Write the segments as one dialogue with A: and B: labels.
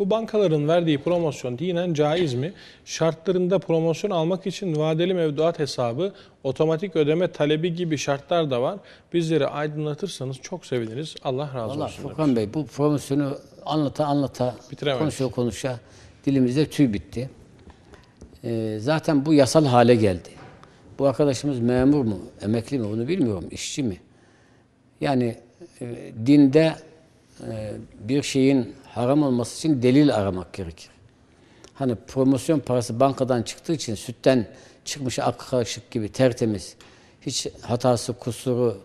A: Bu bankaların verdiği promosyon dinen caiz mi? Şartlarında promosyon almak için vadeli mevduat hesabı, otomatik ödeme talebi gibi şartlar da var. Bizleri aydınlatırsanız çok seviniriz. Allah razı
B: Valla
A: olsun.
B: Furkan Bey bu promosyonu anlata anlata konuşa konuşa dilimizde tüy bitti. Ee, zaten bu yasal hale geldi. Bu arkadaşımız memur mu, emekli mi onu bilmiyorum, işçi mi? Yani e, dinde bir şeyin haram olması için delil aramak gerekir. Hani promosyon parası bankadan çıktığı için sütten çıkmış ak kaşık gibi tertemiz, hiç hatası, kusuru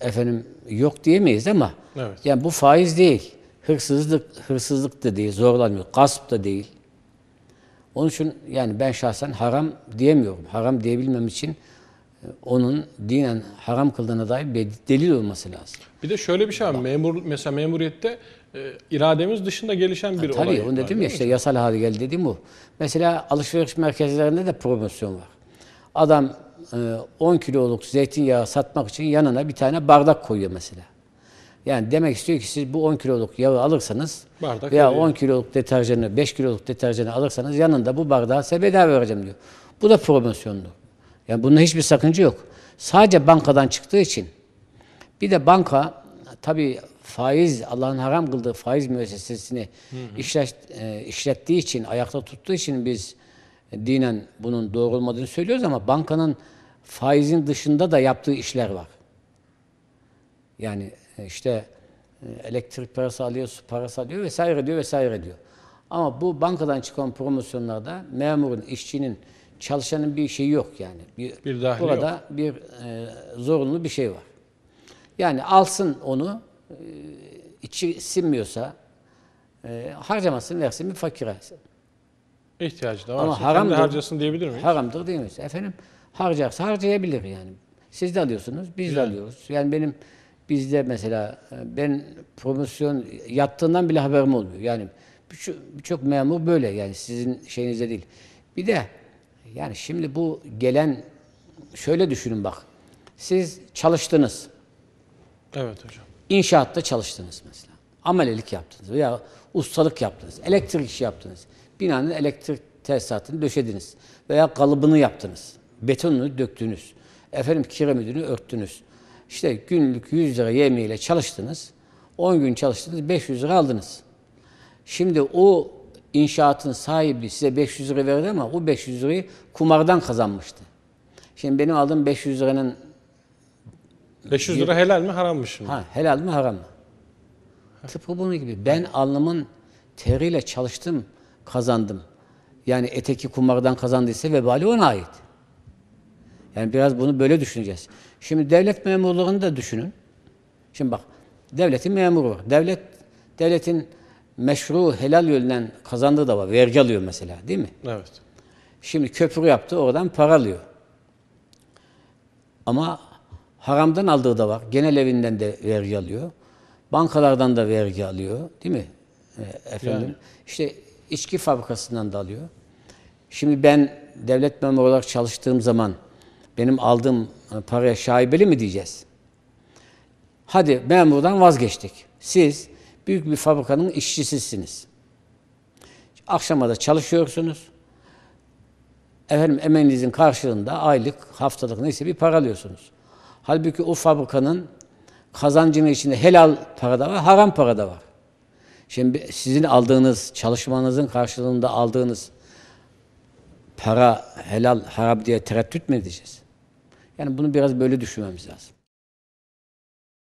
B: efendim yok diyemeyiz ama
A: Evet.
B: yani bu faiz değil. Hırsızlık hırsızlık da değil, zorlanmıyor. Gasp da değil. Onun için yani ben şahsen haram diyemiyorum. Haram diyebilmem için onun dinen haram kıldığına dair bir delil olması lazım.
A: Bir de şöyle bir şey var. Memur, mesela memuriyette e, irademiz dışında gelişen bir olay.
B: Tabii onu dedim ya işte yasal hale geldi dediğim bu. Mesela alışveriş merkezlerinde de promosyon var. Adam e, 10 kiloluk zeytinyağı satmak için yanına bir tane bardak koyuyor mesela. Yani demek istiyor ki siz bu 10 kiloluk yağı alırsanız
A: Bardak
B: veya
A: veriyor.
B: 10 kiloluk deterjanı, 5 kiloluk deterjanı alırsanız yanında bu bardağı size bedava vereceğim diyor. Bu da promosyonlu. Yani bunda hiçbir sakınca yok. Sadece bankadan çıktığı için bir de banka tabii faiz Allah'ın haram kıldığı faiz müessesesini işlet, e, işlettiği için ayakta tuttuğu için biz e, dinen bunun doğru olmadığını söylüyoruz ama bankanın faizin dışında da yaptığı işler var. Yani e, işte e, elektrik parası alıyor, su parası alıyor vesaire diyor vesaire diyor. Ama bu bankadan çıkan promosyonlarda memurun, işçinin, çalışanın bir şeyi yok yani. Bir,
A: Bir dahli
B: burada bir e, zorunlu bir şey var. Yani alsın onu, e, içi sinmiyorsa e, harcamasın, versin bir fakire.
A: İhtiyacı da
B: Ama
A: varsa kendi
B: haramdır.
A: harcasın diyebilir miyiz?
B: Haramdır mi? Efendim harcarsa harcayabilir yani. Siz de alıyorsunuz, biz de alıyoruz. Yani benim bizde mesela e, ben promosyon yattığından bile haberim olmuyor. Yani birçok birçok memur böyle yani sizin şeyinizde değil. Bir de yani şimdi bu gelen şöyle düşünün bak. Siz çalıştınız.
A: Evet hocam.
B: İnşaatta çalıştınız mesela. Amelelik yaptınız veya ustalık yaptınız. Elektrik işi yaptınız. Binanın elektrik tesisatını döşediniz. Veya kalıbını yaptınız. Betonunu döktünüz. Efendim kiremitini örttünüz. İşte günlük 100 lira yemeğiyle çalıştınız. 10 gün çalıştınız 500 lira aldınız. Şimdi o inşaatın sahibi size 500 lira verdi ama o 500 lirayı kumardan kazanmıştı. Şimdi benim aldığım 500 liranın
A: 500 lira helal mi haram mı şimdi?
B: Ha, helal mi haram mı? Tıpkı bunun gibi. Ben alnımın teriyle çalıştım, kazandım. Yani eteki kumardan kazandıysa vebali ona ait. Yani biraz bunu böyle düşüneceğiz. Şimdi devlet memurluğunu da düşünün. Şimdi bak, devletin memuru var. Devlet, devletin meşru helal yolundan kazandığı da var. Vergi alıyor mesela değil mi?
A: Evet.
B: Şimdi köprü yaptı, oradan para alıyor. Ama haramdan aldığı da var. Genel evinden de vergi alıyor. Bankalardan da vergi alıyor. Değil mi? E, efendim.
A: Yani.
B: İşte içki fabrikasından da alıyor. Şimdi ben devlet memuru olarak çalıştığım zaman benim aldığım e, paraya şaibeli mi diyeceğiz? Hadi memurdan vazgeçtik. Siz büyük bir fabrikanın işçisisiniz. Akşama da çalışıyorsunuz. Efendim emeğinizin karşılığında aylık, haftalık neyse bir para alıyorsunuz. Halbuki o fabrikanın kazancının içinde helal para da var, haram para da var. Şimdi sizin aldığınız, çalışmanızın karşılığında aldığınız para helal, haram diye tereddüt mü edeceğiz? Yani bunu biraz böyle düşünmemiz lazım.